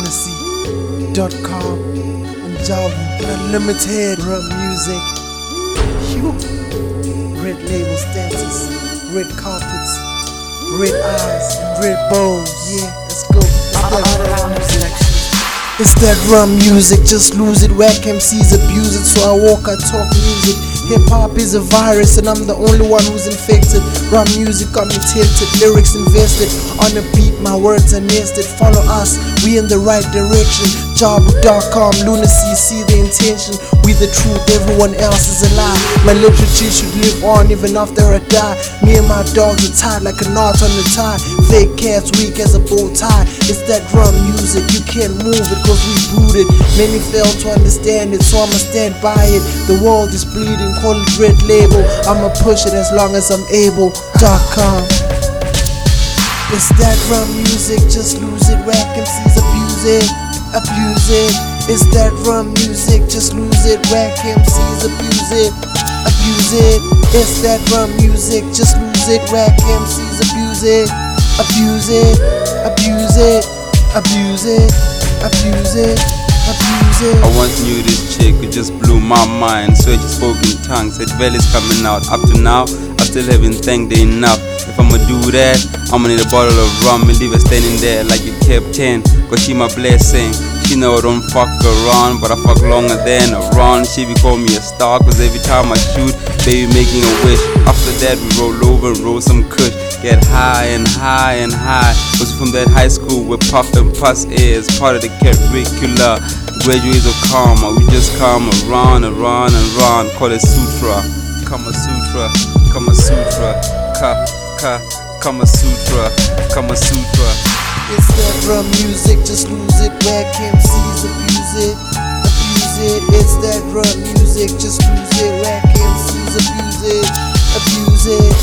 lunacy.com and Java Unlimited Music. Red label stances, red carpets, red eyes, and red bows. Yeah, let's go. It's that rum music, just lose it. Whack MCs abuse it, so I walk, I talk music. Hip hop is a virus, and I'm the only one who's infected. Rum music got me tilted, lyrics invested. On the beat, my words are nested. Follow us, we in the right direction. Dot.com, lunacy, see the intention. We the truth, everyone else is a lie. My literature should live on even after I die. Me and my dogs are tied like a knot on the tie. Fake cats weak as a bow tie. It's that drum music, you can't move it cause we it. Many fail to understand it, so I'ma stand by it. The world is bleeding, call it red label. I'ma push it as long as I'm able. Dot com. It's that drum music, just lose it. Whack MCs abuse it, abuse it. It's that rum music, just lose it. Whack MCs abuse it, abuse it. It's that rum music, just lose it. Whack MCs abuse it, abuse it, abuse it, abuse it, abuse it, abuse it. I once knew this chick who just blew my mind. So she spoke in tongues, said Belly's coming out. Up to now, I still haven't thanked her enough. If I'ma do that, I'ma need a bottle of rum and leave her standing there like a captain. Cause she my blessing. She know I don't fuck around, but I fuck longer than a around. She be call me a star, cause every time I shoot, baby making a wish. After that, we roll over and roll some kush. Get high and high and high. Was from that high school where puff and puss is part of the curricular. Graduates of karma, we just come around and around and around. Call it sutra, Kama Sutra, Kama Sutra, Ka Ka Kama Sutra, Kama Sutra. It's that rum music, just lose it. Whack MCs abuse it, abuse it. It's that rum music, just lose it. Whack MCs abuse it, abuse it.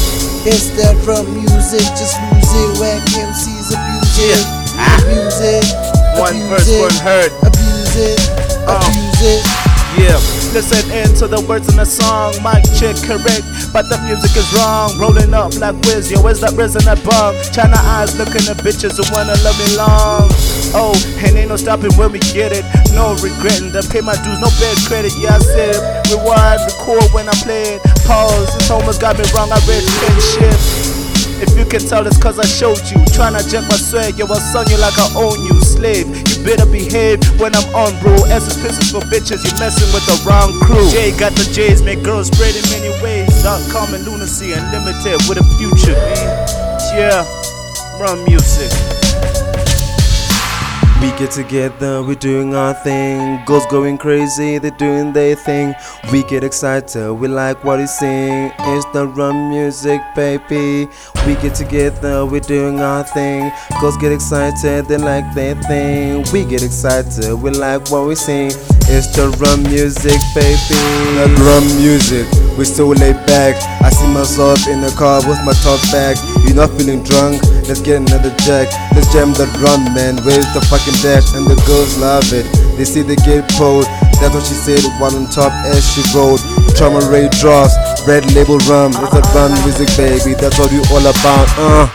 It's that rum music, just lose it. Whack MCs abuse it, abuse it. One abuse it, one hurt. Abuse it, abuse it. Yeah, listen into the words in the song. Mic check correct, but the music is wrong. Rolling up like whiz, yo, where's that risen bug? China eyes looking at bitches who wanna love me long. Oh, and ain't no stopping when we get it. No regretting to pay my dues, no bad credit. Yeah, I said. Rewind, record when I play it. Pause, this almost got me wrong. I read 10 shit. If you can tell, it's cause I showed you. Tryna check my swag, yo, I sung you like I own you. Slave, you better behave when I'm on, bro. Essence pisses for bitches, you messing with the wrong crew. Jay got the J's, make girls spread in many ways. Dot com and lunacy unlimited with a future. Yeah, rum music. We get together, we're doing our thing. Girls going crazy, they're doing their thing. We get excited, we like what we sing. It's the rum music, baby. We get together, we're doing our thing. Girls get excited, they like their thing. We get excited, we like what we sing. It's the rum music, baby. The rum music, we still laid back. I see myself in the car with my top bag. You not feeling drunk? Let's get another jack. Let's jam the drum, man. Where's the fucking dash? And the girls love it. They see the get pulled. That's what she said, one on top as she rolled. Trauma ray draws, red label rum. It's a rum music, baby. That's what we all about. Uh.